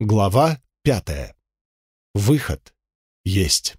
Глава пятая. Выход есть.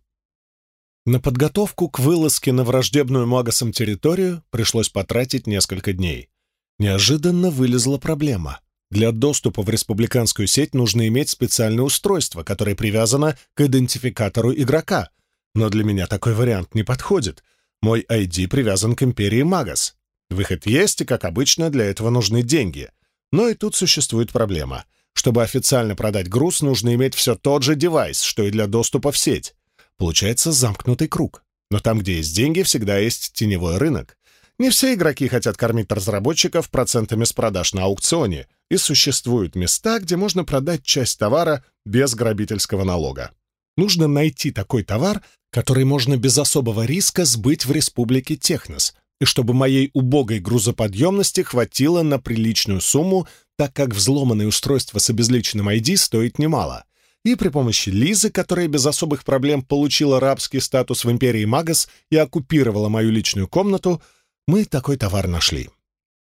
На подготовку к вылазке на враждебную Магасом территорию пришлось потратить несколько дней. Неожиданно вылезла проблема. Для доступа в республиканскую сеть нужно иметь специальное устройство, которое привязано к идентификатору игрока. Но для меня такой вариант не подходит. Мой ID привязан к империи Магас. Выход есть, и, как обычно, для этого нужны деньги. Но и тут существует проблема. Чтобы официально продать груз, нужно иметь все тот же девайс, что и для доступа в сеть. Получается замкнутый круг. Но там, где есть деньги, всегда есть теневой рынок. Не все игроки хотят кормить разработчиков процентами с продаж на аукционе, и существуют места, где можно продать часть товара без грабительского налога. Нужно найти такой товар, который можно без особого риска сбыть в республике Технос, и чтобы моей убогой грузоподъемности хватило на приличную сумму, так как взломанное устройство с обезличенным ID стоит немало. И при помощи Лизы, которая без особых проблем получила рабский статус в империи Магас и оккупировала мою личную комнату, мы такой товар нашли.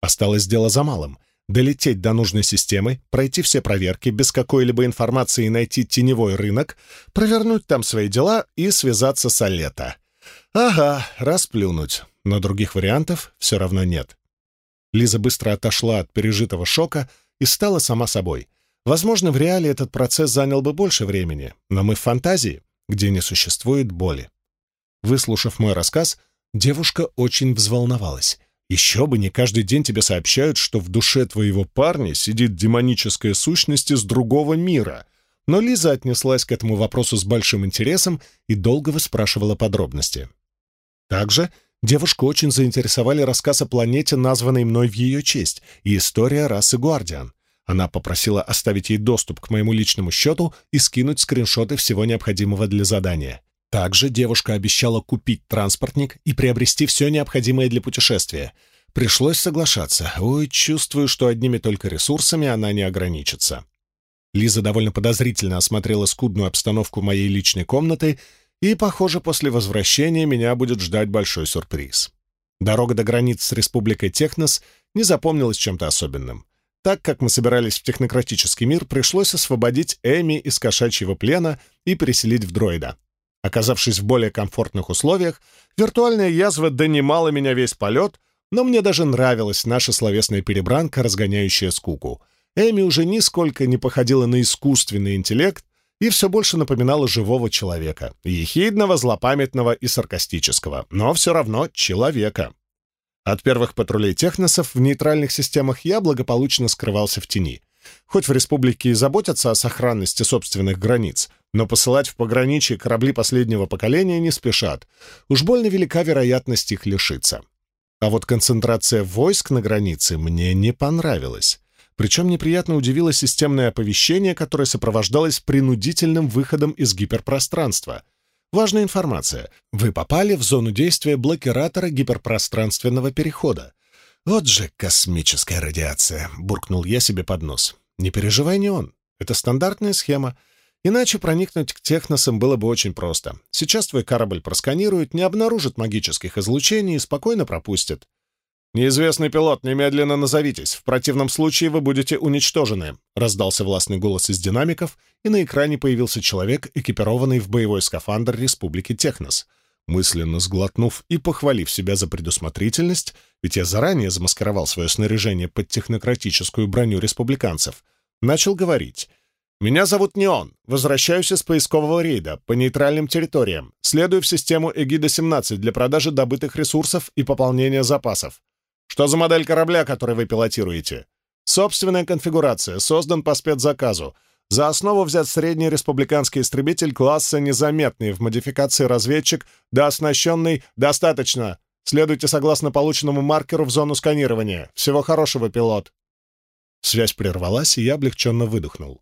Осталось дело за малым — долететь до нужной системы, пройти все проверки, без какой-либо информации найти теневой рынок, провернуть там свои дела и связаться с Алета. Ага, расплюнуть но других вариантов все равно нет. Лиза быстро отошла от пережитого шока и стала сама собой. Возможно, в реале этот процесс занял бы больше времени, но мы в фантазии, где не существует боли. Выслушав мой рассказ, девушка очень взволновалась. Еще бы не каждый день тебе сообщают, что в душе твоего парня сидит демоническая сущность из другого мира. Но Лиза отнеслась к этому вопросу с большим интересом и долго выспрашивала подробности. Также Девушку очень заинтересовали рассказ о планете, названной мной в ее честь, и история расы Гуардиан. Она попросила оставить ей доступ к моему личному счету и скинуть скриншоты всего необходимого для задания. Также девушка обещала купить транспортник и приобрести все необходимое для путешествия. Пришлось соглашаться. Ой, чувствую, что одними только ресурсами она не ограничится. Лиза довольно подозрительно осмотрела скудную обстановку моей личной комнаты и, похоже, после возвращения меня будет ждать большой сюрприз. Дорога до границ с Республикой Технос не запомнилась чем-то особенным. Так как мы собирались в технократический мир, пришлось освободить Эми из кошачьего плена и переселить в дроида. Оказавшись в более комфортных условиях, виртуальная язва донимала меня весь полет, но мне даже нравилась наша словесная перебранка, разгоняющая скуку. Эми уже нисколько не походила на искусственный интеллект, и все больше напоминала живого человека, ехидного, злопамятного и саркастического, но все равно человека. От первых патрулей техносов в нейтральных системах я благополучно скрывался в тени. Хоть в республике и заботятся о сохранности собственных границ, но посылать в пограничье корабли последнего поколения не спешат. Уж больно велика вероятность их лишиться. А вот концентрация войск на границе мне не понравилась. Причем неприятно удивило системное оповещение, которое сопровождалось принудительным выходом из гиперпространства. Важная информация. Вы попали в зону действия блокиратора гиперпространственного перехода. «Вот же космическая радиация!» — буркнул я себе под нос. «Не переживай, не он. Это стандартная схема. Иначе проникнуть к техносам было бы очень просто. Сейчас твой корабль просканирует, не обнаружит магических излучений и спокойно пропустит. «Неизвестный пилот, немедленно назовитесь. В противном случае вы будете уничтожены», — раздался властный голос из динамиков, и на экране появился человек, экипированный в боевой скафандр Республики Технос. Мысленно сглотнув и похвалив себя за предусмотрительность, ведь я заранее замаскировал свое снаряжение под технократическую броню республиканцев, начал говорить. «Меня зовут Неон. Возвращаюсь из поискового рейда по нейтральным территориям. Следую в систему Эгида-17 для продажи добытых ресурсов и пополнения запасов. Что за модель корабля, который вы пилотируете? Собственная конфигурация, создан по спецзаказу. За основу взят средний республиканский истребитель класса «Незаметный» в модификации разведчик, да оснащенный «Достаточно». Следуйте согласно полученному маркеру в зону сканирования. Всего хорошего, пилот. Связь прервалась, и я облегченно выдохнул.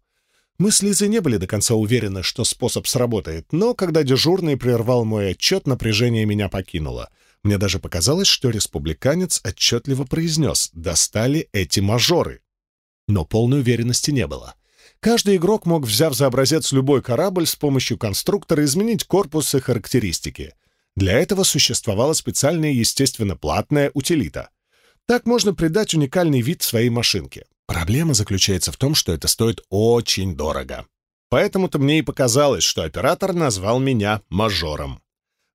Мы с Лизой не были до конца уверены, что способ сработает, но когда дежурный прервал мой отчет, напряжение меня покинуло. Мне даже показалось, что республиканец отчетливо произнес «достали эти мажоры». Но полной уверенности не было. Каждый игрок мог, взяв за образец любой корабль, с помощью конструктора изменить корпус и характеристики. Для этого существовала специальная, естественно, платная утилита. Так можно придать уникальный вид своей машинке. Проблема заключается в том, что это стоит очень дорого. Поэтому-то мне и показалось, что оператор назвал меня мажором.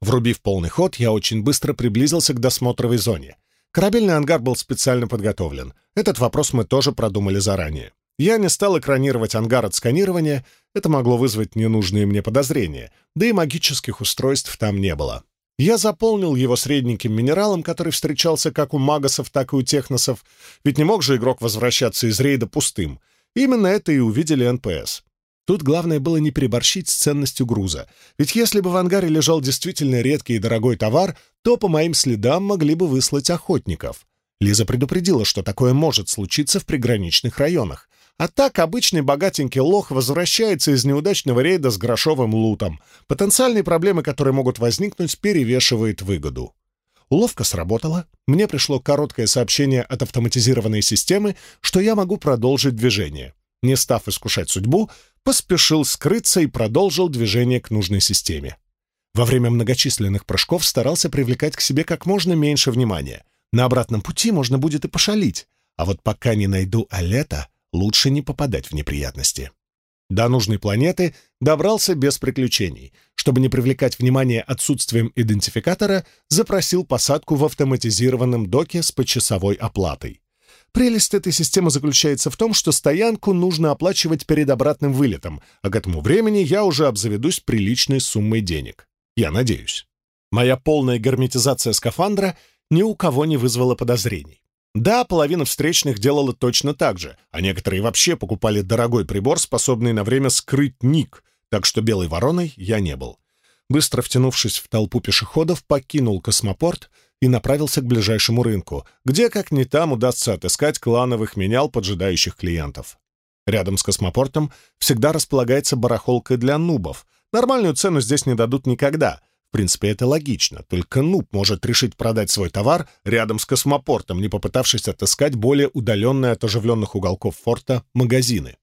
Врубив полный ход, я очень быстро приблизился к досмотровой зоне. Корабельный ангар был специально подготовлен. Этот вопрос мы тоже продумали заранее. Я не стал экранировать ангар от сканирования, это могло вызвать ненужные мне подозрения, да и магических устройств там не было. Я заполнил его средненьким минералом, который встречался как у магасов, так и у техносов, ведь не мог же игрок возвращаться из рейда пустым. Именно это и увидели НПС. Тут главное было не переборщить с ценностью груза, ведь если бы в ангаре лежал действительно редкий и дорогой товар, то по моим следам могли бы выслать охотников. Лиза предупредила, что такое может случиться в приграничных районах. А так обычный богатенький лох возвращается из неудачного рейда с грошовым лутом. Потенциальные проблемы, которые могут возникнуть, перевешивает выгоду. Уловка сработала. Мне пришло короткое сообщение от автоматизированной системы, что я могу продолжить движение. Не став искушать судьбу, поспешил скрыться и продолжил движение к нужной системе. Во время многочисленных прыжков старался привлекать к себе как можно меньше внимания. На обратном пути можно будет и пошалить, а вот пока не найду Алета, лучше не попадать в неприятности. До нужной планеты добрался без приключений. Чтобы не привлекать внимание отсутствием идентификатора, запросил посадку в автоматизированном доке с почасовой оплатой. Прелесть этой системы заключается в том, что стоянку нужно оплачивать перед обратным вылетом, а к этому времени я уже обзаведусь приличной суммой денег. Я надеюсь. Моя полная герметизация скафандра ни у кого не вызвала подозрений. Да, половина встречных делала точно так же, а некоторые вообще покупали дорогой прибор, способный на время скрыть ник, так что белой вороной я не был. Быстро втянувшись в толпу пешеходов, покинул космопорт и направился к ближайшему рынку, где, как ни там, удастся отыскать клановых менял поджидающих клиентов. Рядом с космопортом всегда располагается барахолка для нубов. Нормальную цену здесь не дадут никогда. В принципе, это логично. Только нуб может решить продать свой товар рядом с космопортом, не попытавшись отыскать более удаленные от оживленных уголков форта магазины.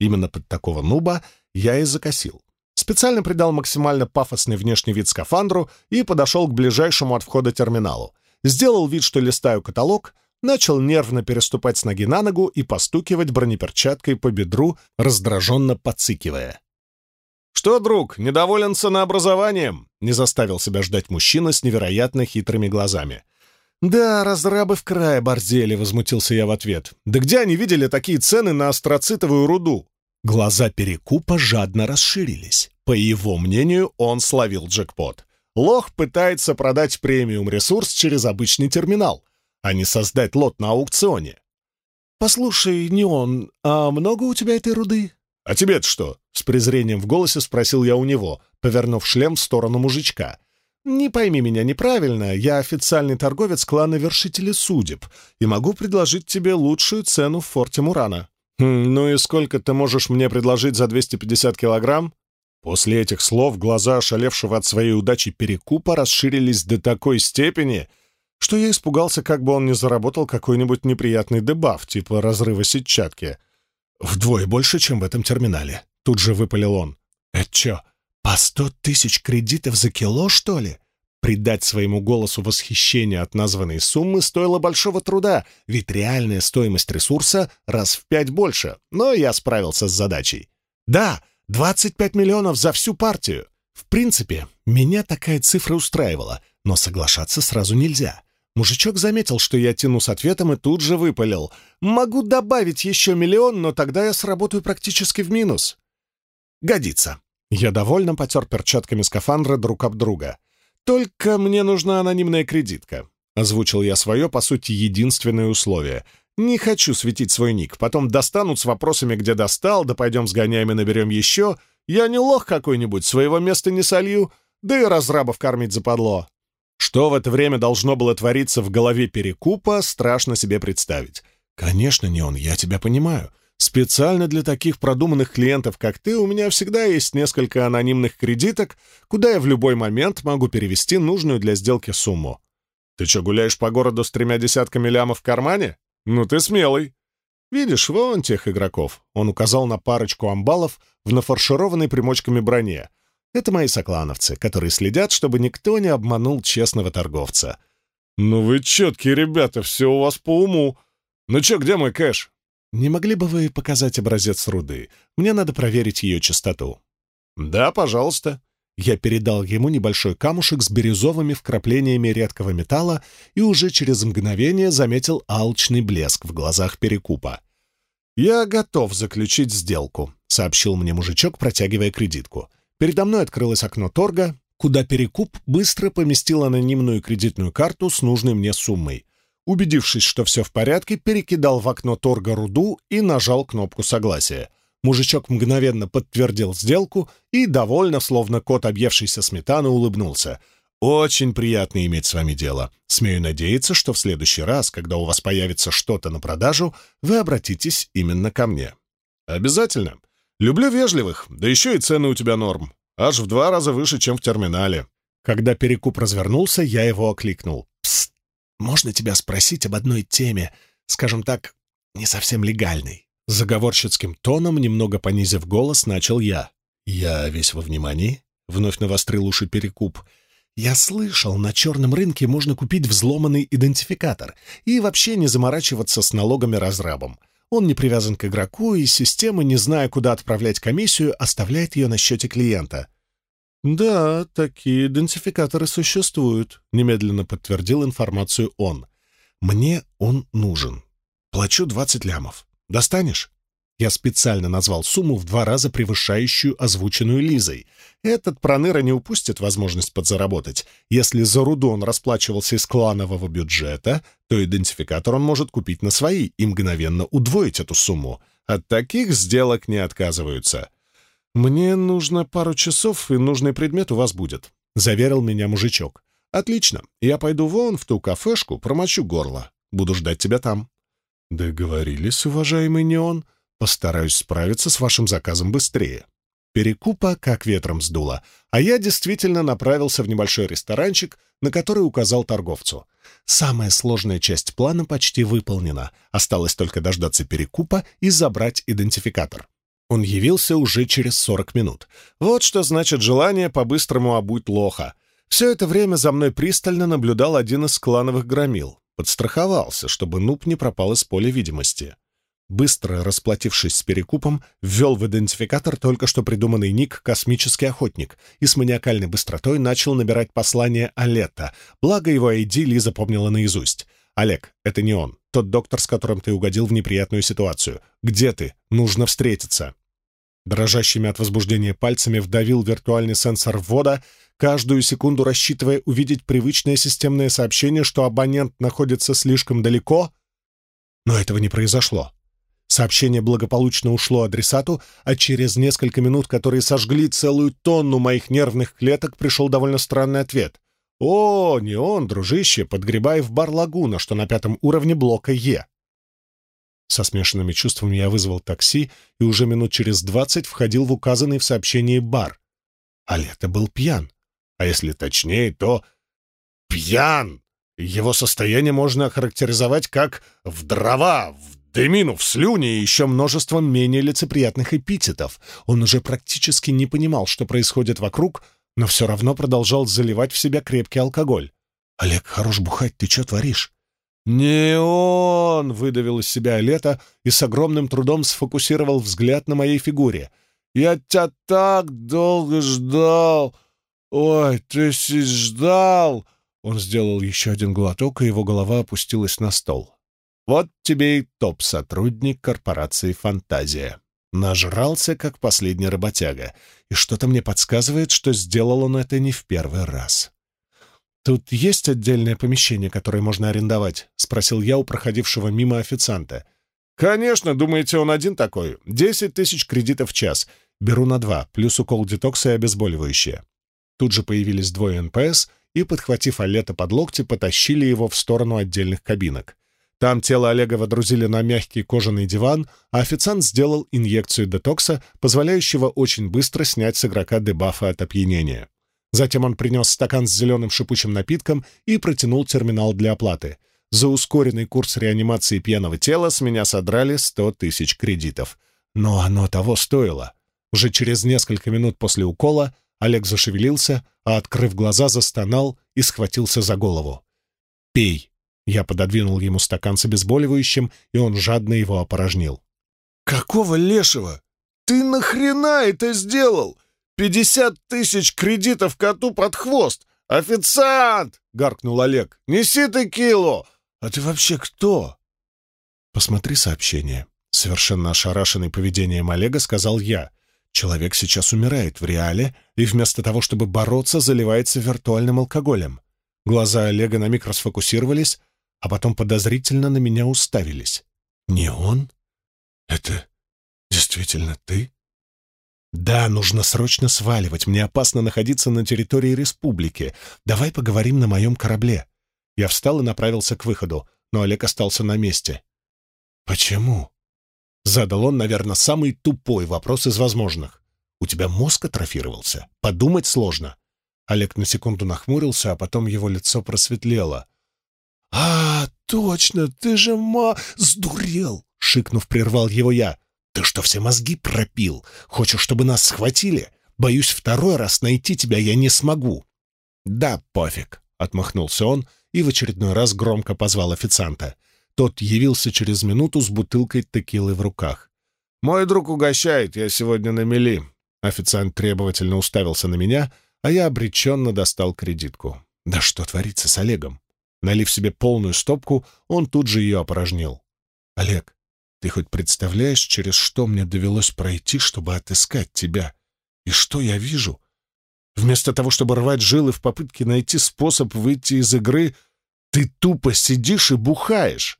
Именно под такого нуба я и закосил. Специально придал максимально пафосный внешний вид скафандру и подошел к ближайшему от входа терминалу. Сделал вид, что листаю каталог, начал нервно переступать с ноги на ногу и постукивать бронеперчаткой по бедру, раздраженно подцикивая. «Что, друг, недоволен ценообразованием?» — не заставил себя ждать мужчина с невероятно хитрыми глазами. «Да, разрабы в крае борзели», — возмутился я в ответ. «Да где они видели такие цены на астроцитовую руду?» Глаза Перекупа жадно расширились. По его мнению, он словил джекпот. Лох пытается продать премиум-ресурс через обычный терминал, а не создать лот на аукционе. «Послушай, не он, а много у тебя этой руды?» «А тебе-то что?» — с презрением в голосе спросил я у него, повернув шлем в сторону мужичка. «Не пойми меня неправильно, я официальный торговец клана Вершители Судеб и могу предложить тебе лучшую цену в форте Мурана». Хм, «Ну и сколько ты можешь мне предложить за 250 килограмм?» После этих слов глаза ошалевшего от своей удачи перекупа расширились до такой степени, что я испугался, как бы он не заработал какой-нибудь неприятный дебаф, типа разрыва сетчатки. «Вдвое больше, чем в этом терминале», — тут же выпалил он. «Это чё, по сто тысяч кредитов за кило, что ли?» Придать своему голосу восхищение от названной суммы стоило большого труда, ведь реальная стоимость ресурса раз в пять больше, но я справился с задачей. Да, 25 миллионов за всю партию. В принципе, меня такая цифра устраивала, но соглашаться сразу нельзя. Мужичок заметил, что я тяну с ответом и тут же выпалил. «Могу добавить еще миллион, но тогда я сработаю практически в минус». «Годится». Я довольно потер перчатками скафандра друг об друга. «Только мне нужна анонимная кредитка», — озвучил я свое, по сути, единственное условие. «Не хочу светить свой ник. Потом достанут с вопросами, где достал, да пойдем сгоняем и наберем еще. Я не лох какой-нибудь, своего места не солью, да и разрабов кормить западло». Что в это время должно было твориться в голове Перекупа, страшно себе представить. «Конечно, не он, я тебя понимаю. Специально для таких продуманных клиентов, как ты, у меня всегда есть несколько анонимных кредиток, куда я в любой момент могу перевести нужную для сделки сумму. Ты что, гуляешь по городу с тремя десятками лямов в кармане? Ну ты смелый. Видишь, вон тех игроков. Он указал на парочку амбалов в нафаршированной примочками броне. Это мои соклановцы, которые следят, чтобы никто не обманул честного торговца. «Ну вы четкие ребята, все у вас по уму. Ну чё, где мой кэш?» Не могли бы вы показать образец руды? Мне надо проверить ее чистоту». «Да, пожалуйста». Я передал ему небольшой камушек с бирюзовыми вкраплениями редкого металла и уже через мгновение заметил алчный блеск в глазах перекупа. «Я готов заключить сделку», — сообщил мне мужичок, протягивая кредитку. Передо мной открылось окно торга, куда перекуп быстро поместил анонимную кредитную карту с нужной мне суммой. Убедившись, что все в порядке, перекидал в окно торга руду и нажал кнопку согласия. Мужичок мгновенно подтвердил сделку и, довольно, словно кот, объевшийся сметаны, улыбнулся. «Очень приятно иметь с вами дело. Смею надеяться, что в следующий раз, когда у вас появится что-то на продажу, вы обратитесь именно ко мне». «Обязательно. Люблю вежливых, да еще и цены у тебя норм. Аж в два раза выше, чем в терминале». Когда перекуп развернулся, я его окликнул. «Псst! Можно тебя спросить об одной теме, скажем так, не совсем легальной?» Заговорщицким тоном, немного понизив голос, начал я. «Я весь во внимании», — вновь навострил уши Перекуп. «Я слышал, на черном рынке можно купить взломанный идентификатор и вообще не заморачиваться с налогами-разрабом. Он не привязан к игроку, и система, не зная, куда отправлять комиссию, оставляет ее на счете клиента». «Да, такие идентификаторы существуют», — немедленно подтвердил информацию он. «Мне он нужен. Плачу 20 лямов. Достанешь?» Я специально назвал сумму в два раза превышающую озвученную Лизой. Этот проныра не упустит возможность подзаработать. Если за руду он расплачивался из кланового бюджета, то идентификатор он может купить на свои и мгновенно удвоить эту сумму. От таких сделок не отказываются. «Мне нужно пару часов, и нужный предмет у вас будет», — заверил меня мужичок. «Отлично. Я пойду вон в ту кафешку, промочу горло. Буду ждать тебя там». «Договорились, уважаемый Неон. Постараюсь справиться с вашим заказом быстрее». Перекупа как ветром сдуло, а я действительно направился в небольшой ресторанчик, на который указал торговцу. Самая сложная часть плана почти выполнена, осталось только дождаться перекупа и забрать идентификатор. Он явился уже через 40 минут. Вот что значит желание по-быстрому обуть лоха. Все это время за мной пристально наблюдал один из клановых громил. Подстраховался, чтобы нуб не пропал из поля видимости. Быстро расплатившись с перекупом, ввел в идентификатор только что придуманный ник «Космический охотник» и с маниакальной быстротой начал набирать послание Алета, благо его ID Лиза помнила наизусть. «Олег, это не он, тот доктор, с которым ты угодил в неприятную ситуацию. Где ты? Нужно встретиться». Дрожащими от возбуждения пальцами вдавил виртуальный сенсор ввода, каждую секунду рассчитывая увидеть привычное системное сообщение, что абонент находится слишком далеко. Но этого не произошло. Сообщение благополучно ушло адресату, а через несколько минут, которые сожгли целую тонну моих нервных клеток, пришел довольно странный ответ. «О, не он, дружище, подгребай в бар «Лагуна», что на пятом уровне блока Е». Со смешанными чувствами я вызвал такси и уже минут через двадцать входил в указанный в сообщении бар. А лето был пьян. А если точнее, то пьян. Его состояние можно охарактеризовать как «в дрова», «в дымину», «в слюне» и еще множеством менее лицеприятных эпитетов. Он уже практически не понимал, что происходит вокруг, но все равно продолжал заливать в себя крепкий алкоголь. «Олег, хорош бухать, ты что творишь?» «Не он!» — выдавил из себя Лето и с огромным трудом сфокусировал взгляд на моей фигуре. «Я тебя так долго ждал! «Ой, ты ждал!» Он сделал еще один глоток, и его голова опустилась на стол. «Вот тебе и топ-сотрудник корпорации «Фантазия». Нажрался, как последний работяга, и что-то мне подсказывает, что сделал он это не в первый раз. «Тут есть отдельное помещение, которое можно арендовать?» — спросил я у проходившего мимо официанта. «Конечно, думаете, он один такой? Десять тысяч кредитов в час. Беру на два, плюс укол детокса и обезболивающее». Тут же появились двое НПС и, подхватив Олега под локти, потащили его в сторону отдельных кабинок. Там тело Олега водрузили на мягкий кожаный диван, а официант сделал инъекцию детокса, позволяющего очень быстро снять с игрока дебафы от опьянения. Затем он принес стакан с зеленым шипучим напитком и протянул терминал для оплаты. За ускоренный курс реанимации пьяного тела с меня содрали сто тысяч кредитов. Но оно того стоило. Уже через несколько минут после укола Олег зашевелился, а, открыв глаза, застонал и схватился за голову. «Пей!» Я пододвинул ему стакан с обезболивающим, и он жадно его опорожнил. «Какого лешего? Ты нахрена это сделал? Пятьдесят тысяч кредитов коту под хвост! Официант!» — гаркнул Олег. «Неси текилу! А ты вообще кто?» «Посмотри сообщение». Совершенно ошарашенный поведением Олега сказал я. «Человек сейчас умирает в реале и вместо того, чтобы бороться, заливается виртуальным алкоголем». Глаза Олега на миг расфокусировались, а потом подозрительно на меня уставились. «Не он? Это действительно ты?» «Да, нужно срочно сваливать. Мне опасно находиться на территории республики. Давай поговорим на моем корабле». Я встал и направился к выходу, но Олег остался на месте. «Почему?» Задал он, наверное, самый тупой вопрос из возможных. «У тебя мозг атрофировался? Подумать сложно». Олег на секунду нахмурился, а потом его лицо просветлело. «А, точно, ты же ма... сдурел!» — шикнув, прервал его я. «Ты что, все мозги пропил? Хочешь, чтобы нас схватили? Боюсь, второй раз найти тебя я не смогу». «Да, пофиг», — отмахнулся он и в очередной раз громко позвал официанта. Тот явился через минуту с бутылкой текилы в руках. «Мой друг угощает, я сегодня на мели». Официант требовательно уставился на меня, а я обреченно достал кредитку. «Да что творится с Олегом?» Налив себе полную стопку, он тут же ее опорожнил. «Олег, ты хоть представляешь, через что мне довелось пройти, чтобы отыскать тебя? И что я вижу? Вместо того, чтобы рвать жилы в попытке найти способ выйти из игры, ты тупо сидишь и бухаешь.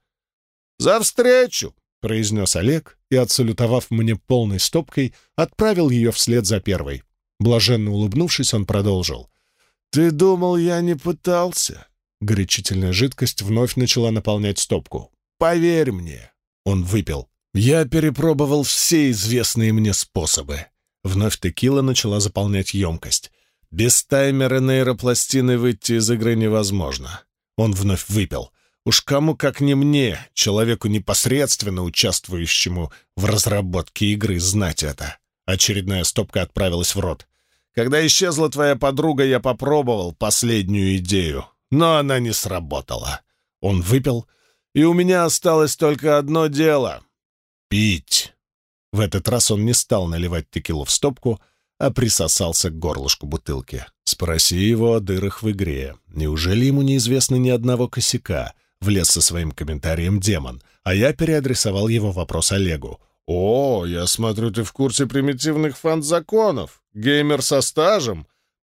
«За встречу!» — произнес Олег и, отсалютовав мне полной стопкой, отправил ее вслед за первой. Блаженно улыбнувшись, он продолжил. «Ты думал, я не пытался?» Горячительная жидкость вновь начала наполнять стопку. «Поверь мне!» Он выпил. «Я перепробовал все известные мне способы». Вновь текила начала заполнять емкость. «Без таймера нейропластины выйти из игры невозможно». Он вновь выпил. Уж кому, как не мне, человеку непосредственно участвующему в разработке игры, знать это. Очередная стопка отправилась в рот. Когда исчезла твоя подруга, я попробовал последнюю идею, но она не сработала. Он выпил, и у меня осталось только одно дело — пить. В этот раз он не стал наливать текилу в стопку, а присосался к горлышку бутылки. Спроси его о дырах в игре. Неужели ему неизвестно ни одного косяка? Влез со своим комментарием демон, а я переадресовал его вопрос Олегу. «О, я смотрю, ты в курсе примитивных фан-законов. Геймер со стажем».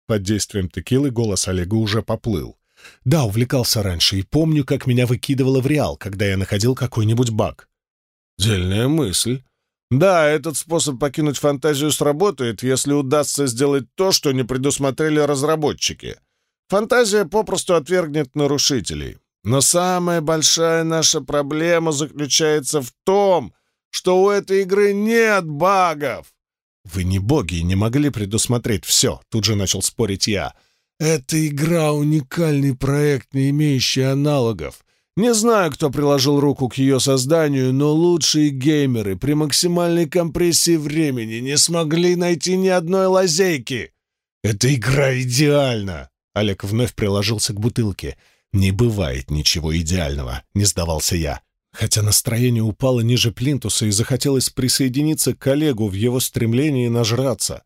Под действием текилы голос Олега уже поплыл. Да, увлекался раньше и помню, как меня выкидывало в реал, когда я находил какой-нибудь баг. Дельная мысль. Да, этот способ покинуть фантазию сработает, если удастся сделать то, что не предусмотрели разработчики. Фантазия попросту отвергнет нарушителей. Но самая большая наша проблема заключается в том, что у этой игры нет багов. Вы не боги и не могли предусмотреть все, тут же начал спорить я. Эта игра — уникальный проект, не имеющий аналогов. Не знаю, кто приложил руку к ее созданию, но лучшие геймеры при максимальной компрессии времени не смогли найти ни одной лазейки. Эта игра идеальна! Олег вновь приложился к бутылке. «Не бывает ничего идеального», — не сдавался я. Хотя настроение упало ниже плинтуса и захотелось присоединиться к коллегу в его стремлении нажраться.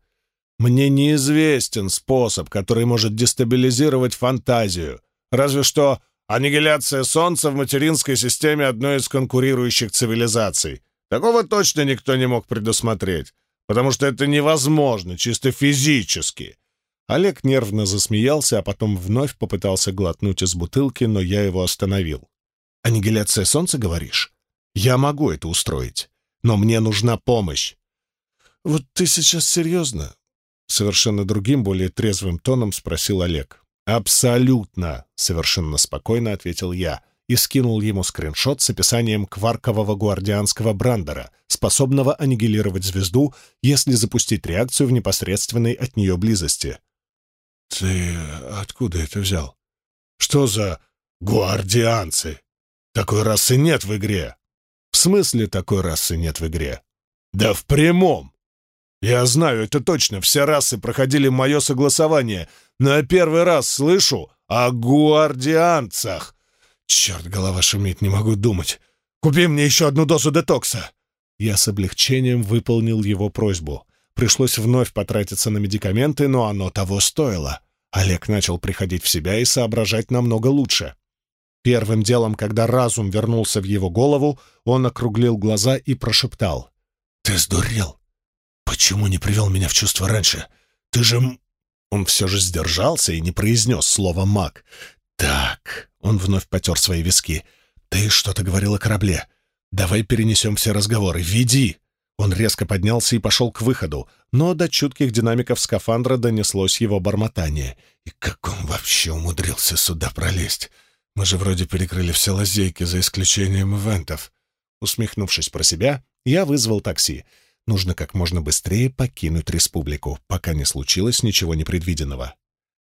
Мне неизвестен способ, который может дестабилизировать фантазию. Разве что аннигиляция Солнца в материнской системе одной из конкурирующих цивилизаций. Такого точно никто не мог предусмотреть, потому что это невозможно чисто физически. Олег нервно засмеялся, а потом вновь попытался глотнуть из бутылки, но я его остановил. «Аннигиляция Солнца, говоришь? Я могу это устроить, но мне нужна помощь». «Вот ты сейчас серьезно? Совершенно другим, более трезвым тоном спросил Олег. «Абсолютно!» — совершенно спокойно ответил я и скинул ему скриншот с описанием кваркового гвардианского брандера, способного аннигилировать звезду, если запустить реакцию в непосредственной от нее близости. «Ты откуда это взял?» «Что за гвардианцы? Такой расы нет в игре!» «В смысле такой расы нет в игре?» «Да в прямом! Я знаю, это точно, все расы проходили мое согласование, но я первый раз слышу о гвардианцах. Черт, голова шумит, не могу думать. Купи мне еще одну дозу детокса!» Я с облегчением выполнил его просьбу. Пришлось вновь потратиться на медикаменты, но оно того стоило. Олег начал приходить в себя и соображать намного лучше. Первым делом, когда разум вернулся в его голову, он округлил глаза и прошептал. «Ты сдурел? Почему не привел меня в чувство раньше? Ты же...» Он все же сдержался и не произнес слово «маг». «Так...» — он вновь потер свои виски. «Ты что-то говорил о корабле. Давай перенесем все разговоры. Веди!» Он резко поднялся и пошел к выходу, но до чутких динамиков скафандра донеслось его бормотание. «И как он вообще умудрился сюда пролезть? Мы же вроде перекрыли все лазейки, за исключением ивентов». Усмехнувшись про себя, я вызвал такси. Нужно как можно быстрее покинуть республику, пока не случилось ничего непредвиденного.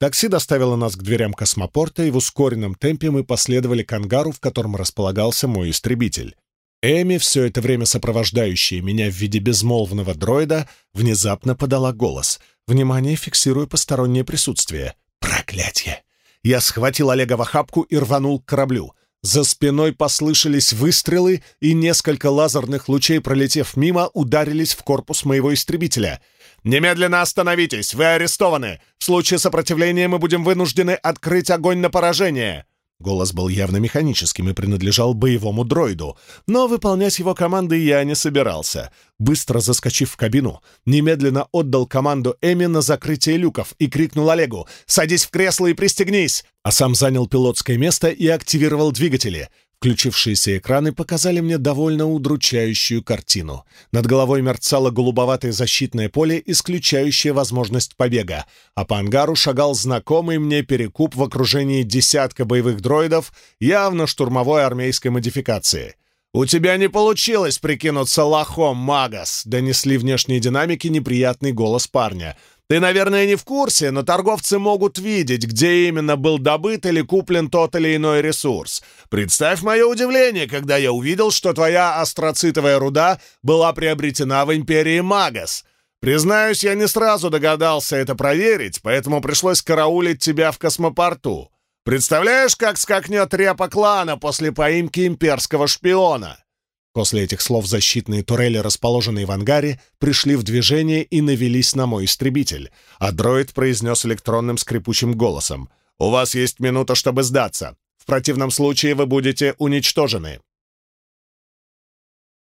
Такси доставило нас к дверям космопорта, и в ускоренном темпе мы последовали к ангару, в котором располагался мой истребитель. Эми, все это время сопровождающая меня в виде безмолвного дроида, внезапно подала голос. Внимание, фиксируя постороннее присутствие. Проклятье! Я схватил Олега в охапку и рванул к кораблю. За спиной послышались выстрелы, и несколько лазерных лучей, пролетев мимо, ударились в корпус моего истребителя. «Немедленно остановитесь! Вы арестованы! В случае сопротивления мы будем вынуждены открыть огонь на поражение!» Голос был явно механическим и принадлежал боевому дроиду, но выполнять его команды я не собирался. Быстро заскочив в кабину, немедленно отдал команду Эми на закрытие люков и крикнул Олегу «Садись в кресло и пристегнись!», а сам занял пилотское место и активировал двигатели — Включившиеся экраны показали мне довольно удручающую картину. Над головой мерцало голубоватое защитное поле, исключающее возможность побега, а по ангару шагал знакомый мне перекуп в окружении десятка боевых дроидов, явно штурмовой армейской модификации. «У тебя не получилось прикинуться лохом, Магас!» — донесли внешние динамики неприятный голос парня — ты, наверное, не в курсе, но торговцы могут видеть, где именно был добыт или куплен тот или иной ресурс. Представь мое удивление, когда я увидел, что твоя астроцитовая руда была приобретена в империи Магас. Признаюсь, я не сразу догадался это проверить, поэтому пришлось караулить тебя в космопорту. Представляешь, как скакнет репа клана после поимки имперского шпиона?» После этих слов защитные турели, расположенные в ангаре, пришли в движение и навелись на мой истребитель, а дроид произнес электронным скрипучим голосом. «У вас есть минута, чтобы сдаться. В противном случае вы будете уничтожены».